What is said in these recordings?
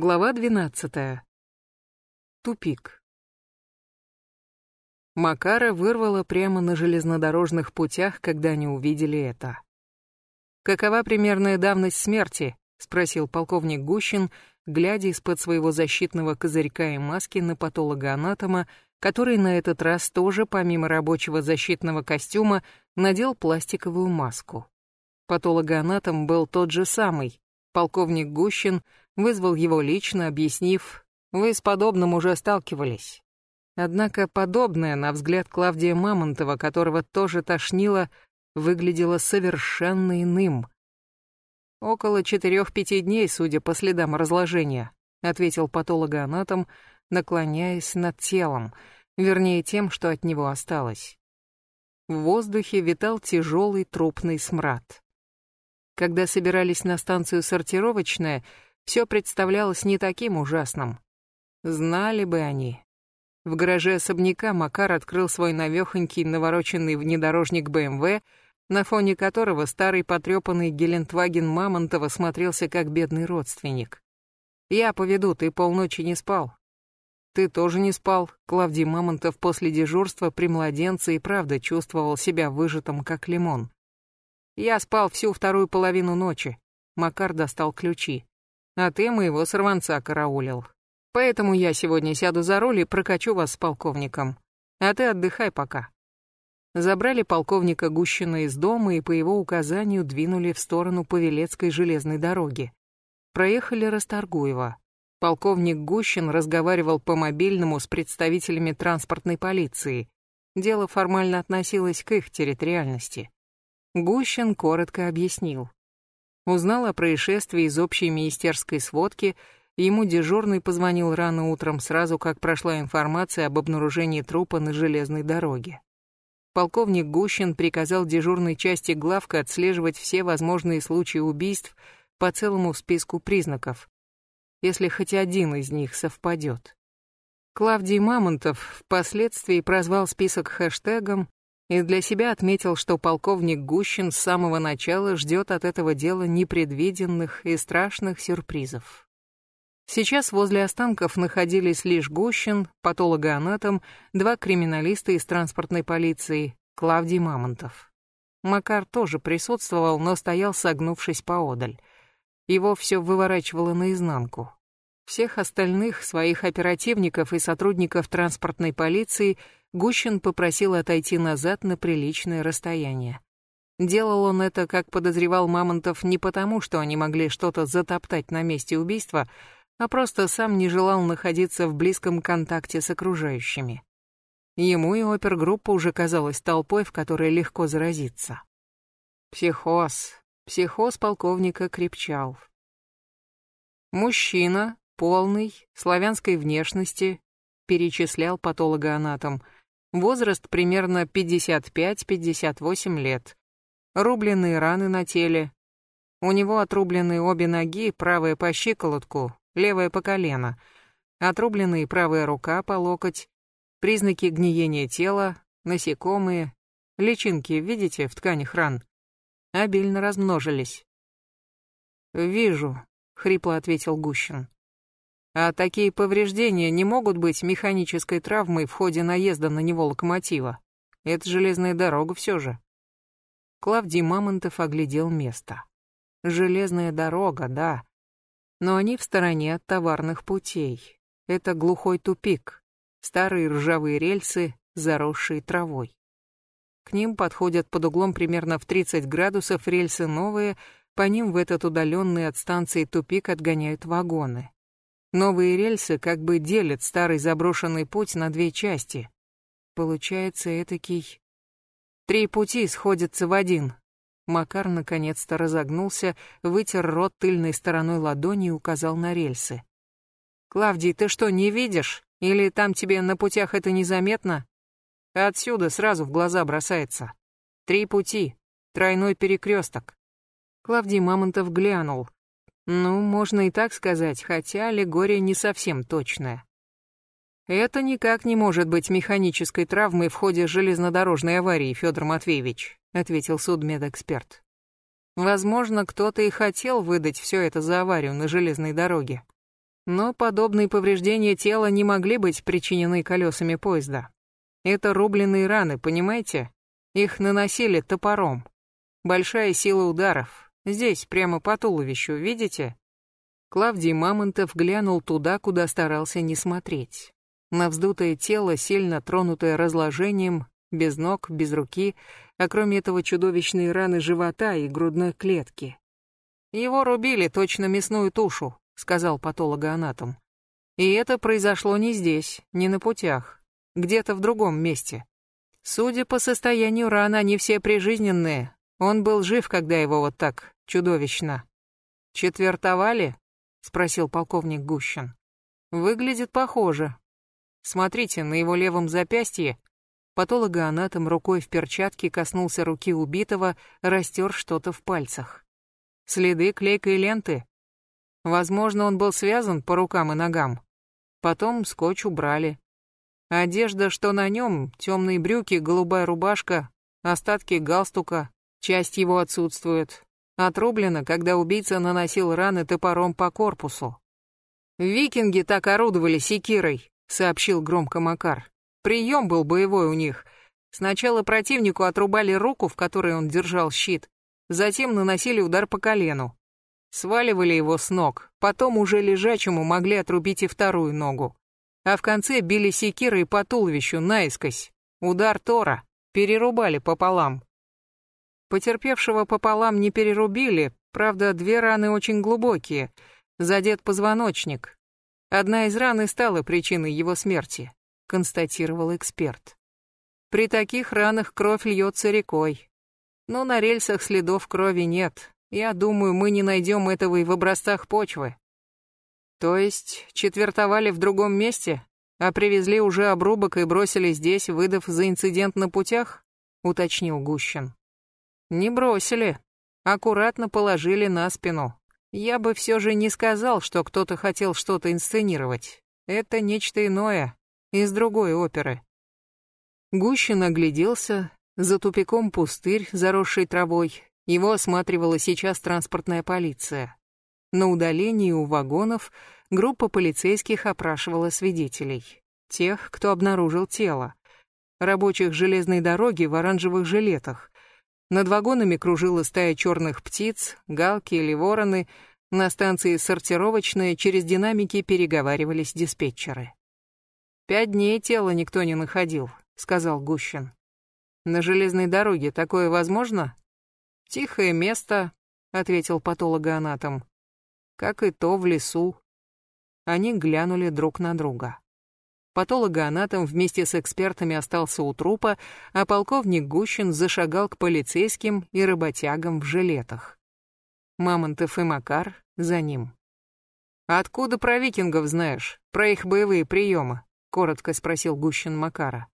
Глава 12. Тупик. Макара вырвало прямо на железнодорожных путях, когда они увидели это. «Какова примерная давность смерти?» — спросил полковник Гущин, глядя из-под своего защитного козырька и маски на патолога-анатома, который на этот раз тоже, помимо рабочего защитного костюма, надел пластиковую маску. Патологоанатом был тот же самый, полковник Гущин — Вызвал его лично, объяснив, вы с подобным уже сталкивались. Однако подобное, на взгляд Клавдия Мамонтова, которого тоже тошнило, выглядело совершенно иным. «Около четырех-пяти дней, судя по следам разложения», ответил патологоанатом, наклоняясь над телом, вернее тем, что от него осталось. В воздухе витал тяжелый трупный смрад. Когда собирались на станцию сортировочная, все представлялось не таким ужасным. Знали бы они. В гараже особняка Макар открыл свой навехонький навороченный внедорожник БМВ, на фоне которого старый потрепанный Гелендваген Мамонтова смотрелся как бедный родственник. «Я поведу, ты полночи не спал». «Ты тоже не спал», Клавдий Мамонтов после дежурства при младенце и правда чувствовал себя выжатым, как лимон. «Я спал всю вторую половину ночи». Макар достал ключи а ты моего сорванца караулил. Поэтому я сегодня сяду за руль и прокачу вас с полковником. А ты отдыхай пока». Забрали полковника Гущина из дома и по его указанию двинули в сторону Павелецкой железной дороги. Проехали Расторгуево. Полковник Гущин разговаривал по мобильному с представителями транспортной полиции. Дело формально относилось к их территориальности. Гущин коротко объяснил. Узнал о происшествии из общей министерской сводки, ему дежурный позвонил рано утром, сразу как прошла информация об обнаружении трупа на железной дороге. Полковник Гущин приказал дежурной части главка отслеживать все возможные случаи убийств по целому списку признаков, если хоть один из них совпадет. Клавдий Мамонтов впоследствии прозвал список хэштегом и для себя отметил, что полковник Гущин с самого начала ждет от этого дела непредвиденных и страшных сюрпризов. Сейчас возле останков находились лишь Гущин, патологоанатом, два криминалиста из транспортной полиции, Клавдий Мамонтов. Макар тоже присутствовал, но стоял согнувшись поодаль. Его все выворачивало наизнанку. Всех остальных, своих оперативников и сотрудников транспортной полиции, Гущин попросил отойти назад на приличное расстояние. Делал он это, как подозревал Мамонтов, не потому, что они могли что-то затоптать на месте убийства, а просто сам не желал находиться в близком контакте с окружающими. Ему и опергруппа уже казалась толпой, в которой легко заразиться. Психоз. Психоз полковника крепчал. Мужчина, полный, славянской внешности, перечислял патологоанатом. Возраст примерно 55-58 лет. Рубленные раны на теле. У него отрублены обе ноги, правая по щиколотку, левая по колено. Отрубленные правая рука по локоть. Признаки гниения тела, насекомые. Личинки, видите, в тканях ран? Обильно размножились. «Вижу», — хрипло ответил Гущин. А такие повреждения не могут быть механической травмой в ходе наезда на него локомотива. Это железная дорога все же. Клавдий Мамонтов оглядел место. Железная дорога, да. Но они в стороне от товарных путей. Это глухой тупик. Старые ржавые рельсы, заросшие травой. К ним подходят под углом примерно в 30 градусов рельсы новые, по ним в этот удаленный от станции тупик отгоняют вагоны. Новые рельсы как бы делят старый заброшенный путь на две части. Получается этакий... Три пути сходятся в один. Макар наконец-то разогнулся, вытер рот тыльной стороной ладони и указал на рельсы. «Клавдий, ты что, не видишь? Или там тебе на путях это незаметно?» «Отсюда сразу в глаза бросается. Три пути. Тройной перекресток». Клавдий Мамонтов глянул. Ну, можно и так сказать, хотя аллегория не совсем точная. Это никак не может быть механической травмой в ходе железнодорожной аварии, Федор Матвеевич, ответил судмедэксперт. Возможно, кто-то и хотел выдать все это за аварию на железной дороге. Но подобные повреждения тела не могли быть причинены колесами поезда. Это рубленные раны, понимаете? Их наносили топором. Большая сила ударов. Здесь, прямо по туловищу, видите? Клавдий Мамонтов глянул туда, куда старался не смотреть. На вздутое тело, сильно тронутое разложением, без ног, без руки, а кроме этого чудовищные раны живота и грудной клетки. Его рубили точно мясную тушу, сказал патологоанатом. И это произошло не здесь, не на путях, где-то в другом месте. Судя по состоянию ран, они все прижизненные. Он был жив, когда его вот так чудовищно. Четвертовали? спросил полковник Гущин. Выглядит похоже. Смотрите, на его левом запястье патологоанатом рукой в перчатке коснулся руки убитого, растер что-то в пальцах. Следы клейкой ленты, Возможно, он был связан по рукам и ногам. Потом скотч убрали. Одежда, что на нем, темные брюки, голубая рубашка, остатки галстука, часть его отсутствует. Отрублено, когда убийца наносил раны топором по корпусу. «Викинги так орудовали секирой», — сообщил громко Макар. «Прием был боевой у них. Сначала противнику отрубали руку, в которой он держал щит, затем наносили удар по колену. Сваливали его с ног, потом уже лежачему могли отрубить и вторую ногу. А в конце били секирой по туловищу наискось. Удар Тора. Перерубали пополам. Потерпевшего пополам не перерубили, правда, две раны очень глубокие. Задет позвоночник. Одна из ран и стала причиной его смерти, констатировал эксперт. При таких ранах кровь льется рекой. Но на рельсах следов крови нет, я думаю, мы не найдем этого и в образцах почвы. То есть четвертовали в другом месте, а привезли уже обрубок и бросили здесь, выдав за инцидент на путях? Уточнил Гущин. Не бросили. Аккуратно положили на спину. Я бы все же не сказал, что кто-то хотел что-то инсценировать. Это нечто иное, из другой оперы. Гущин огляделся, за тупиком пустырь, заросший травой, его осматривала сейчас транспортная полиция. На удалении у вагонов группа полицейских опрашивала свидетелей. Тех, кто обнаружил тело. Рабочих железной дороги в оранжевых жилетах. Над вагонами кружила стая черных птиц, галки или вороны. На станции сортировочная через динамики переговаривались диспетчеры. «Пять дней тело никто не находил», — сказал Гущин. «На железной дороге такое возможно?» «Тихое место», — ответил патологоанатом. «Как и то в лесу». Они глянули друг на друга. Патологоанатом вместе с экспертами остался у трупа, а полковник Гущин зашагал к полицейским и работягам в жилетах. Мамонтов и Макар за ним. «Откуда про викингов знаешь? Про их боевые приемы?» — коротко спросил Гущин Макара.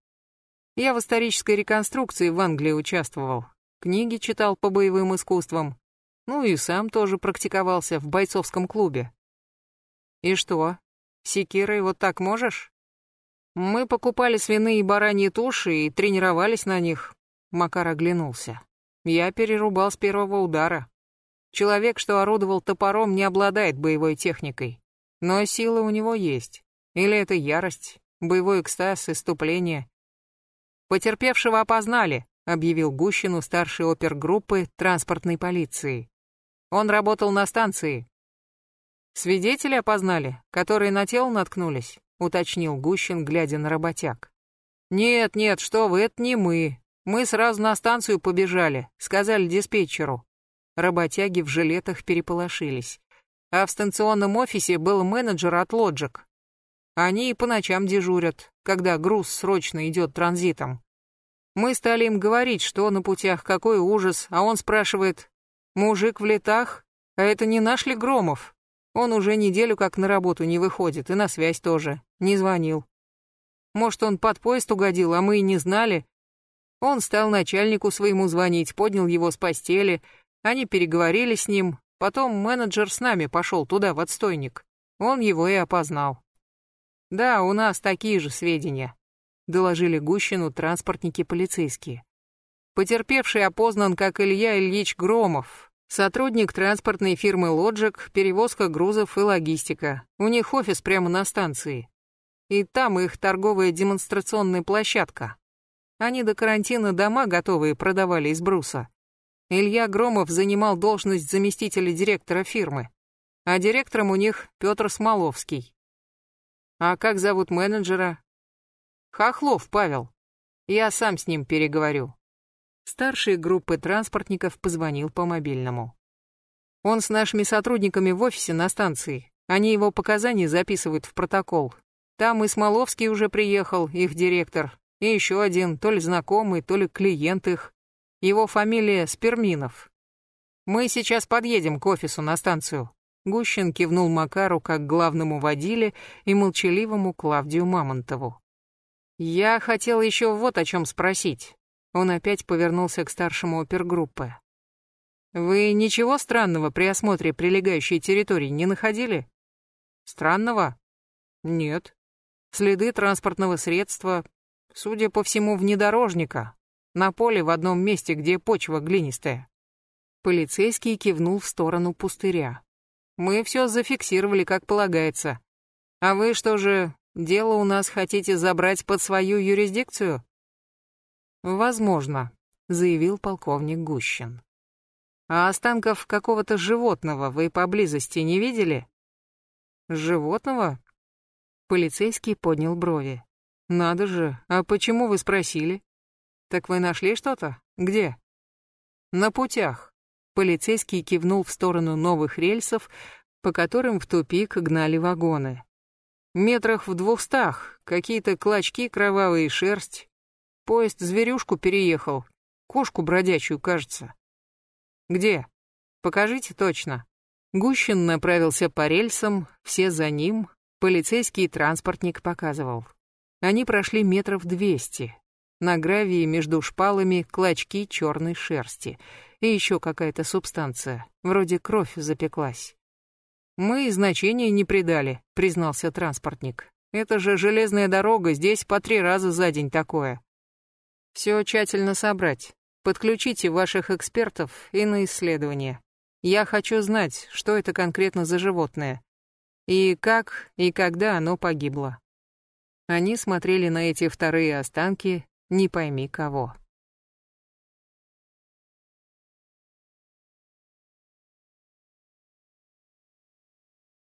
«Я в исторической реконструкции в Англии участвовал книги читал по боевым искусствам. Ну и сам тоже практиковался в бойцовском клубе. И что, секирой вот так можешь? Мы покупали свиные и бараньи туши и тренировались на них. Макар оглянулся. Я перерубал с первого удара. Человек, что орудовал топором, не обладает боевой техникой. Но сила у него есть. Или это ярость, боевой экстаз, иступление. Потерпевшего опознали, объявил Гущину старший опергруппы транспортной полиции. Он работал на станции. Свидетели опознали, которые на тело наткнулись, уточнил Гущин, глядя на работяг. Нет, нет, что вы, это не мы. Мы сразу на станцию побежали, сказали диспетчеру. Работяги в жилетах переполошились. А в станционном офисе был менеджер от Лоджик. Они и по ночам дежурят, когда груз срочно идет транзитом. Мы стали им говорить, что на путях, какой ужас, а он спрашивает, «Мужик в летах? А это не наш ли Громов? Он уже неделю как на работу не выходит, и на связь тоже, не звонил. Может, он под поезд угодил, а мы и не знали. Он стал начальнику своему звонить, поднял его с постели, они переговорили с ним, потом менеджер с нами пошел туда, в отстойник. Он его и опознал. Да, у нас такие же сведения доложили Гущину транспортники полицейские. Потерпевший опознан как Илья Ильич Громов, Сотрудник транспортной фирмы «Лоджик», перевозка грузов и логистика. У них офис прямо на станции. И там их торговая демонстрационная площадка. Они до карантина дома готовые продавали из бруса. Илья Громов занимал должность заместителя директора фирмы. А директором у них Петр Смоловский. А как зовут менеджера? Хохлов Павел. Я сам с ним переговорю. Старший группы транспортников позвонил по мобильному. Он с нашими сотрудниками в офисе на станции. Они его показания записывают в протокол. Там и Смоловский уже приехал, их директор, и еще один, то ли знакомый, то ли клиент их. Его фамилия Сперминов. Мы сейчас подъедем к офису на станцию. Гущин кивнул Макару как главному водиле и молчаливому Клавдию Мамонтову. Я хотел еще вот о чем спросить. Он опять повернулся к старшему опергруппы. «Вы ничего странного при осмотре прилегающей территории не находили?» «Странного?» «Нет. Следы транспортного средства, судя по всему, внедорожника, на поле в одном месте, где почва глинистая». Полицейский кивнул в сторону пустыря. «Мы все зафиксировали, как полагается. А вы что же, дело у нас хотите забрать под свою юрисдикцию?» «Возможно», — заявил полковник Гущин. «А останков какого-то животного вы поблизости не видели?» «Животного?» Полицейский поднял брови. «Надо же, а почему вы спросили?» «Так вы нашли что-то? Где?» «На путях». Полицейский кивнул в сторону новых рельсов, по которым в тупик гнали вагоны. Метрах в двухстах, какие-то клочки кровавые, шерсть, Поезд зверюшку переехал. Кошку бродячую, кажется. Где? Покажите точно. Гущин направился по рельсам, все за ним. Полицейский транспортник показывал. Они прошли метров двести. На гравии между шпалами клочки черной шерсти. И еще какая-то субстанция. Вроде кровь запеклась. «Мы значения не придали», — признался транспортник. «Это же железная дорога, здесь по три раза за день такое. Все тщательно собрать. Подключите ваших экспертов и на исследование. Я хочу знать, что это конкретно за животное. И как и когда оно погибло. Они смотрели на эти вторые останки, не пойми кого.